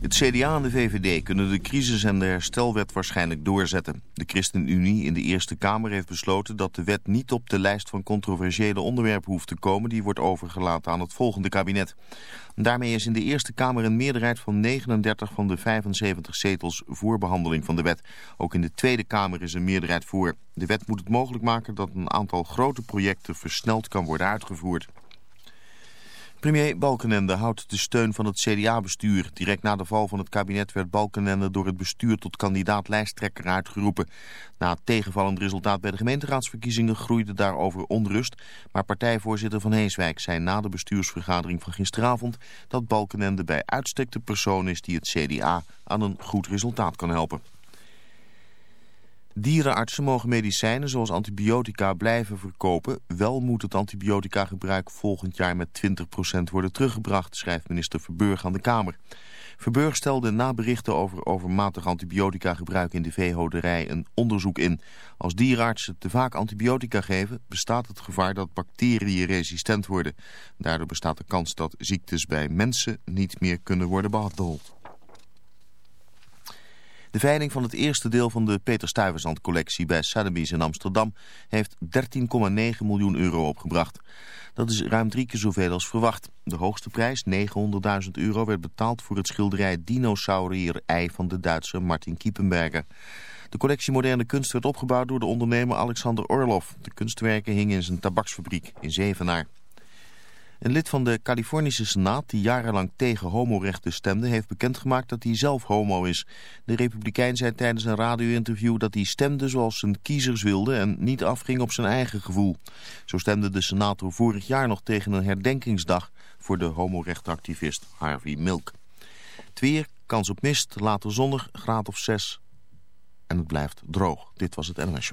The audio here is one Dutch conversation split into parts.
Het CDA en de VVD kunnen de crisis- en de herstelwet waarschijnlijk doorzetten. De ChristenUnie in de Eerste Kamer heeft besloten dat de wet niet op de lijst van controversiële onderwerpen hoeft te komen. Die wordt overgelaten aan het volgende kabinet. Daarmee is in de Eerste Kamer een meerderheid van 39 van de 75 zetels voor behandeling van de wet. Ook in de Tweede Kamer is een meerderheid voor. De wet moet het mogelijk maken dat een aantal grote projecten versneld kan worden uitgevoerd. Premier Balkenende houdt de steun van het CDA-bestuur. Direct na de val van het kabinet werd Balkenende door het bestuur tot kandidaat lijsttrekker uitgeroepen. Na het tegenvallend resultaat bij de gemeenteraadsverkiezingen groeide daarover onrust. Maar partijvoorzitter Van Heeswijk zei na de bestuursvergadering van gisteravond dat Balkenende bij uitstek de persoon is die het CDA aan een goed resultaat kan helpen. Dierenartsen mogen medicijnen zoals antibiotica blijven verkopen. Wel moet het antibiotica-gebruik volgend jaar met 20% worden teruggebracht, schrijft minister Verburg aan de Kamer. Verburg stelde na berichten over overmatig antibiotica-gebruik in de veehouderij een onderzoek in. Als dierenartsen te vaak antibiotica geven, bestaat het gevaar dat bacteriën resistent worden. Daardoor bestaat de kans dat ziektes bij mensen niet meer kunnen worden behandeld. De veiling van het eerste deel van de Peter Stuyvesant collectie bij Sotheby's in Amsterdam heeft 13,9 miljoen euro opgebracht. Dat is ruim drie keer zoveel als verwacht. De hoogste prijs, 900.000 euro, werd betaald voor het schilderij Dinosaurier-ei van de Duitse Martin Kiepenberger. De collectie moderne kunst werd opgebouwd door de ondernemer Alexander Orlov. De kunstwerken hingen in zijn tabaksfabriek in Zevenaar. Een lid van de Californische Senaat, die jarenlang tegen homorechten stemde, heeft bekendgemaakt dat hij zelf homo is. De republikein zei tijdens een radio-interview dat hij stemde zoals zijn kiezers wilden en niet afging op zijn eigen gevoel. Zo stemde de senator vorig jaar nog tegen een herdenkingsdag voor de homorechtenactivist Harvey Milk. Het weer, kans op mist, later zonnig, graad of 6 en het blijft droog. Dit was het NMS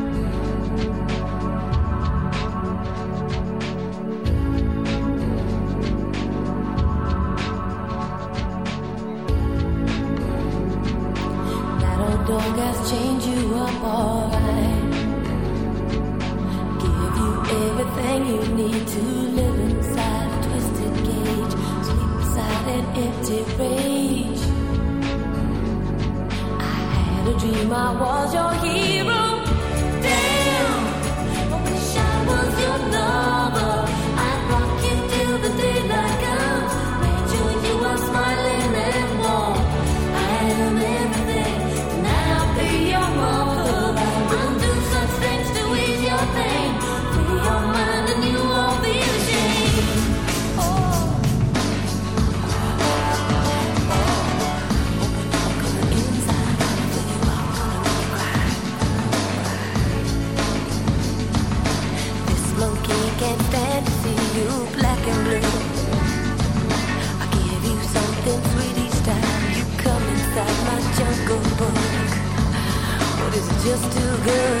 girl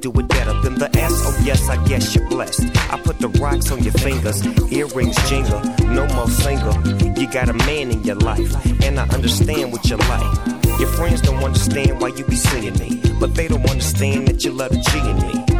do it better than the S. Oh, yes, I guess you're blessed. I put the rocks on your fingers, earrings jingle, no more single. You got a man in your life, and I understand what you like. Your friends don't understand why you be seeing me, but they don't understand that you love G in me.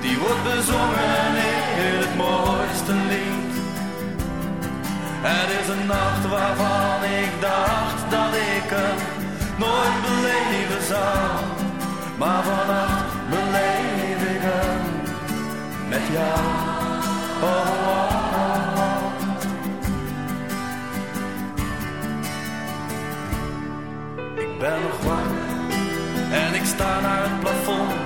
die wordt bezongen in het mooiste lied. Het is een nacht waarvan ik dacht dat ik het nooit beleven zou. Maar vannacht beleef ik hem met jou. Oh, oh, oh, ik ben nog wakker en ik sta naar het plafond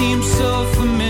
seem so familiar,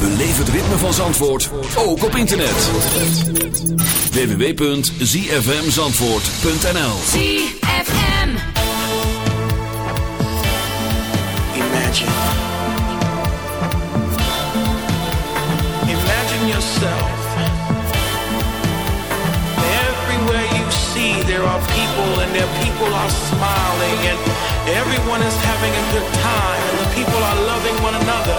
Beleef het ritme van Zandvoort ook op internet. www.zfmzandvoort.nl ZFM. Imagine. Imagine yourself. Everywhere you see, there are people, and their people are smiling, and everyone is having a good time, and the people are loving one another,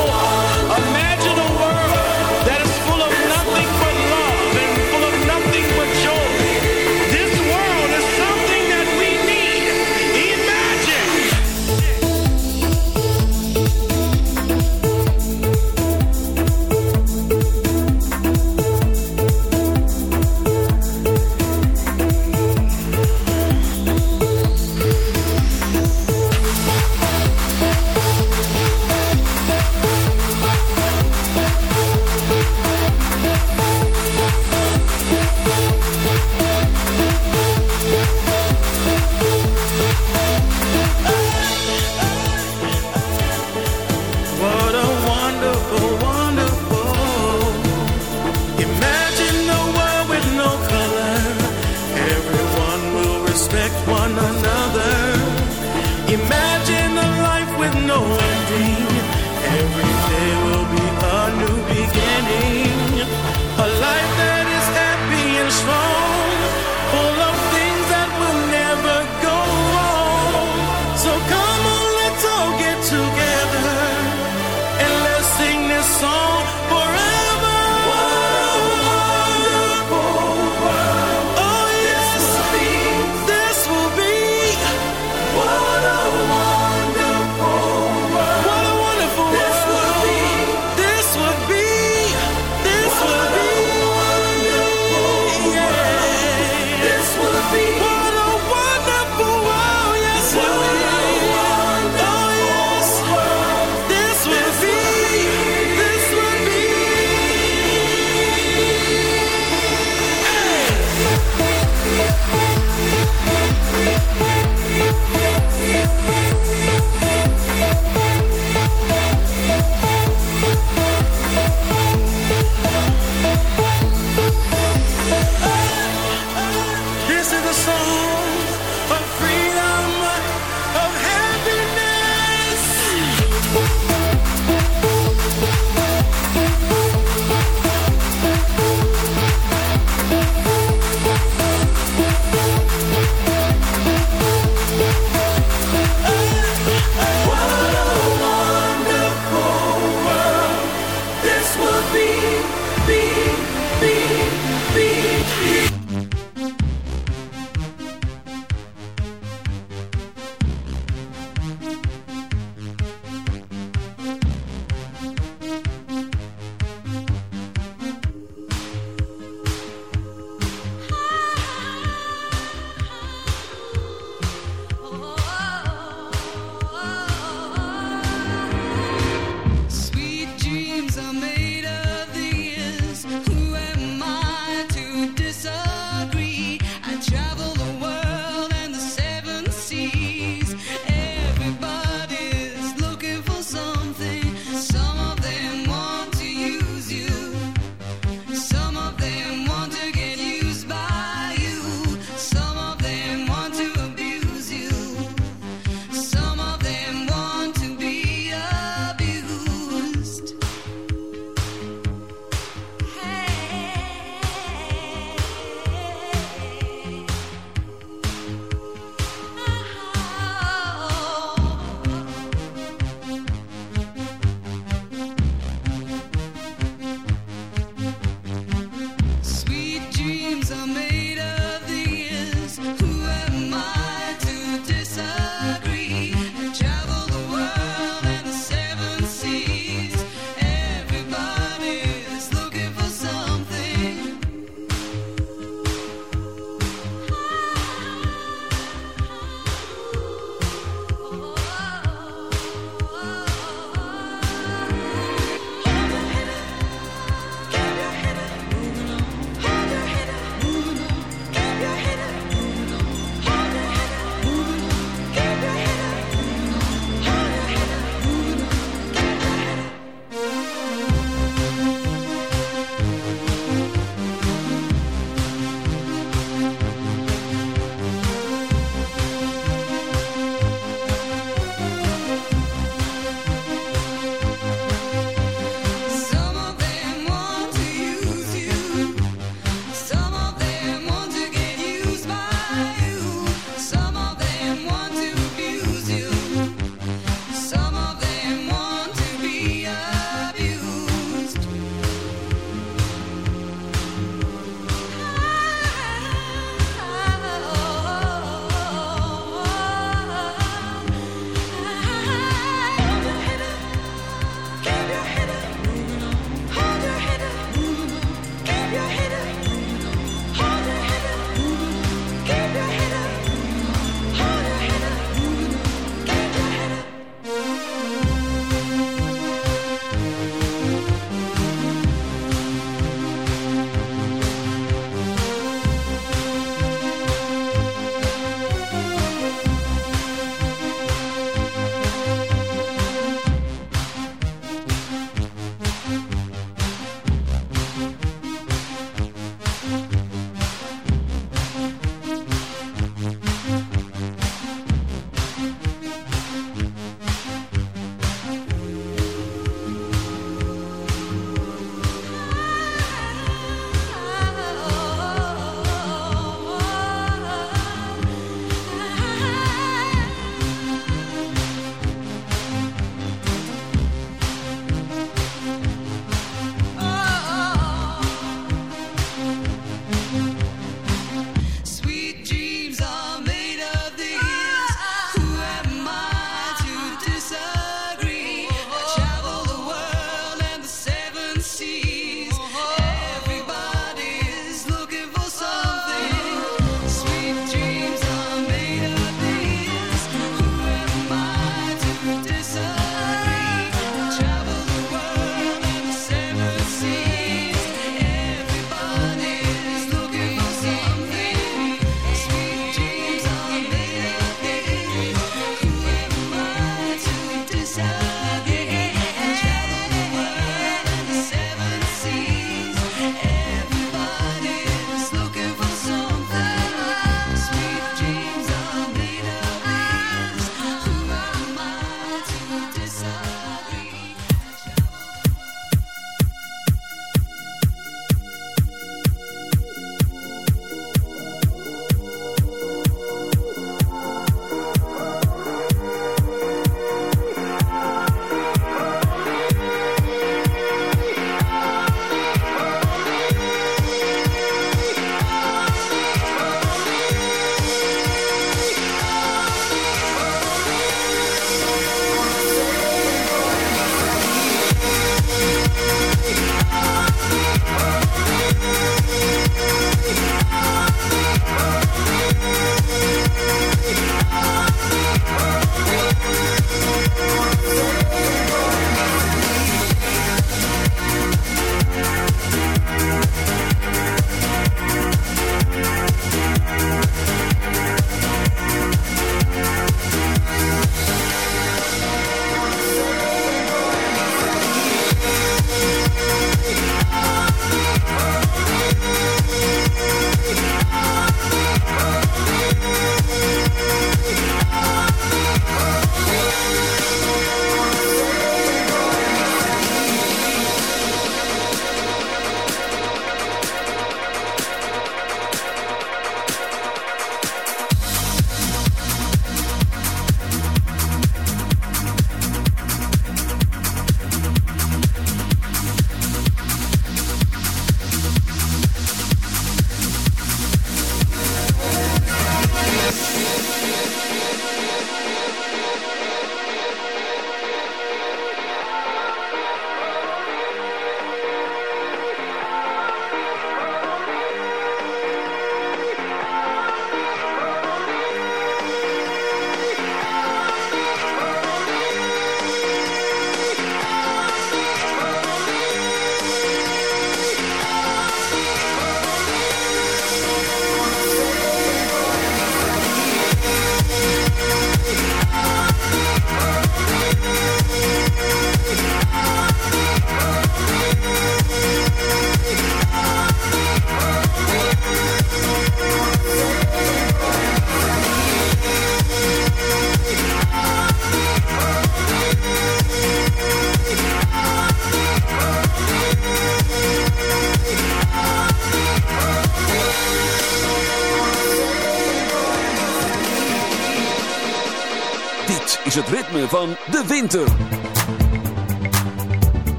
Van de winter.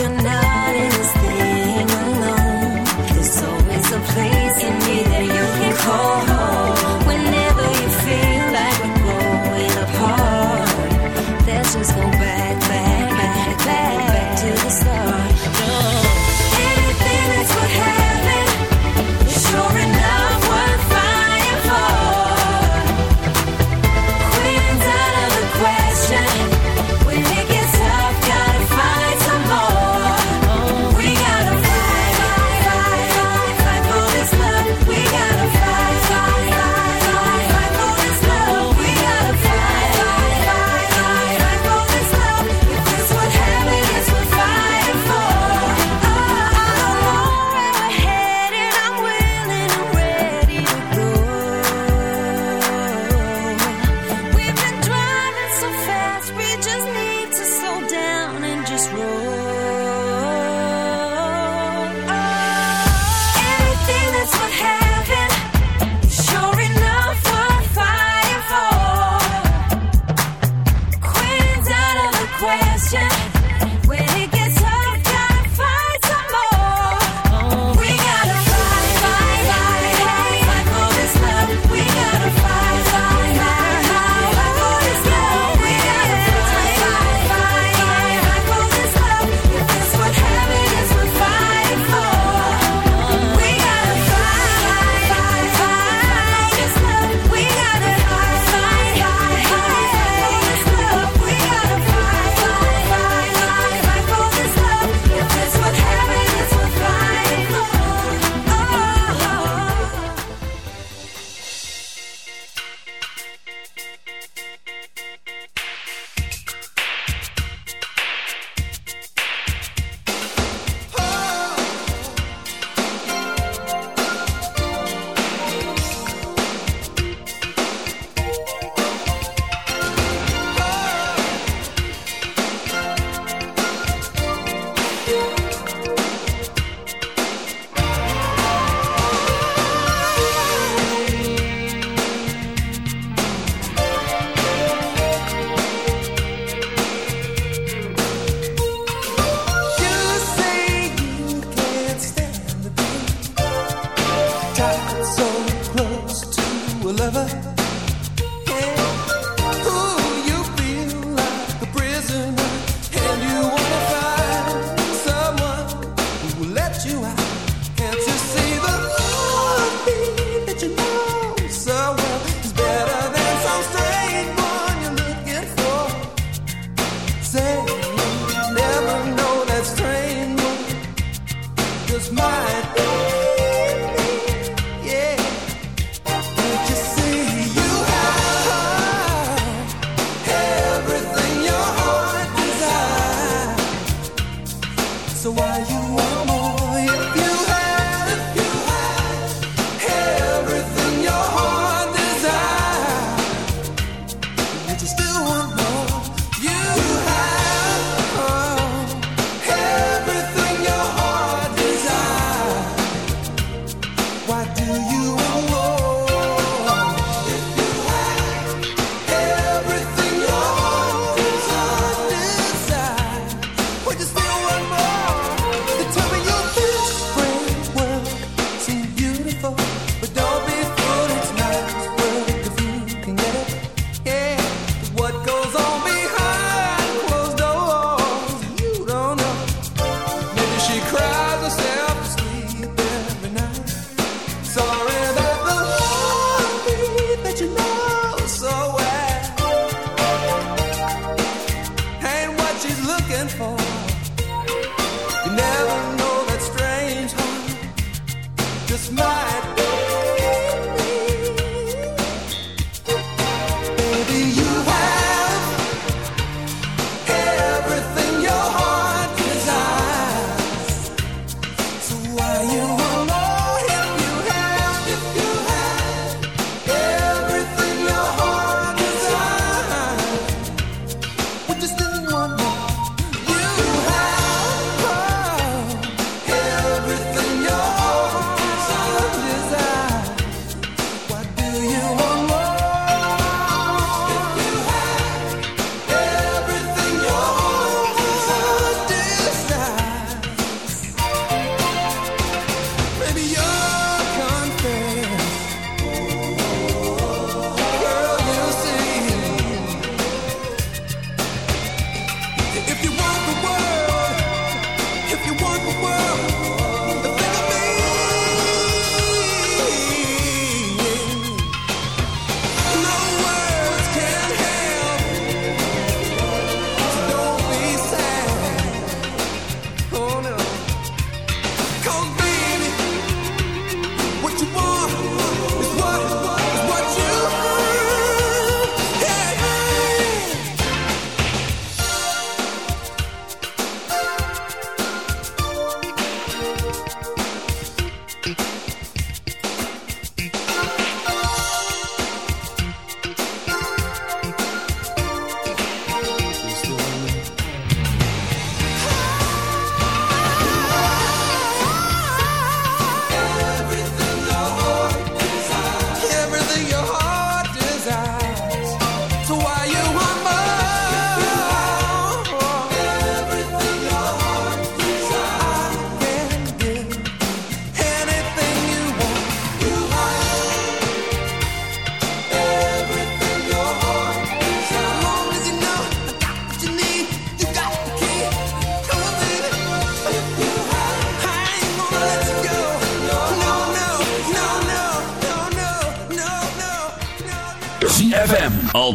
you now.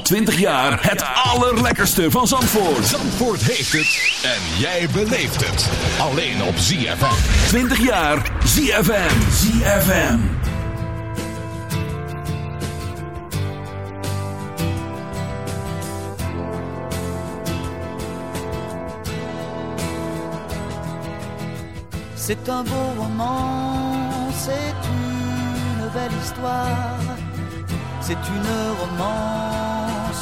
20 jaar het allerlekkerste van Zandvoort. Zandvoort heeft het. En jij beleeft het. Alleen op ZFM. 20 jaar ZFM. ZFM. C'est un beau roman, c'est une belle histoire, c'est une romance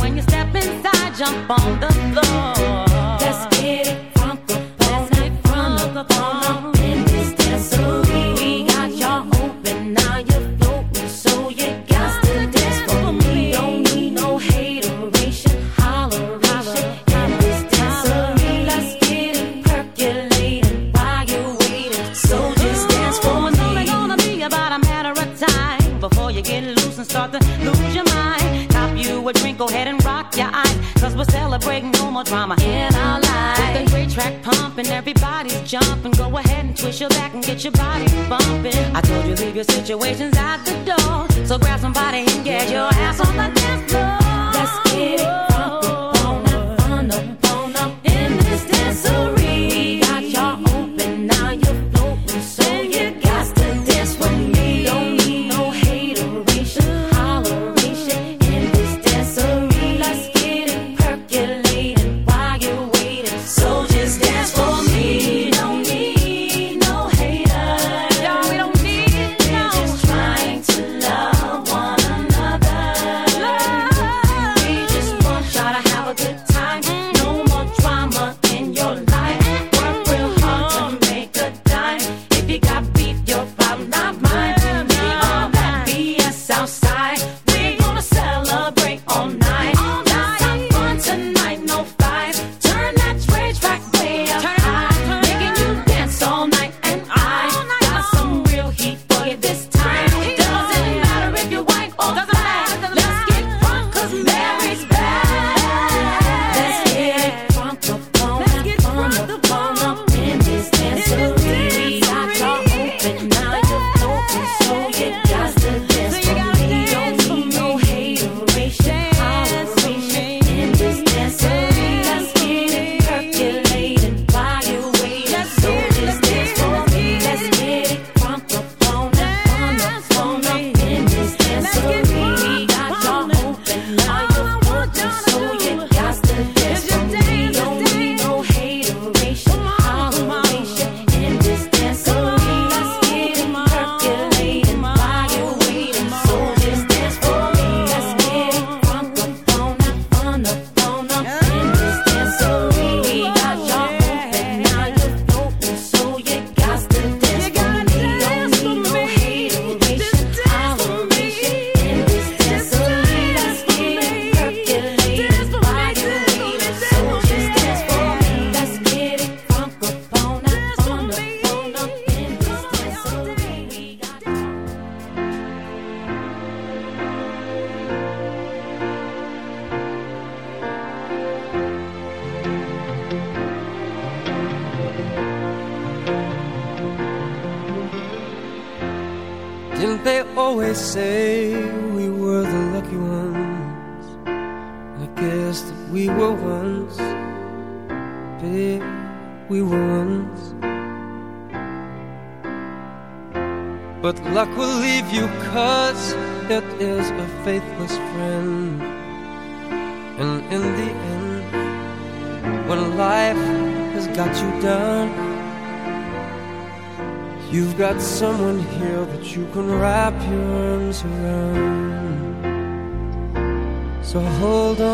when you step inside, jump on the floor. situations I've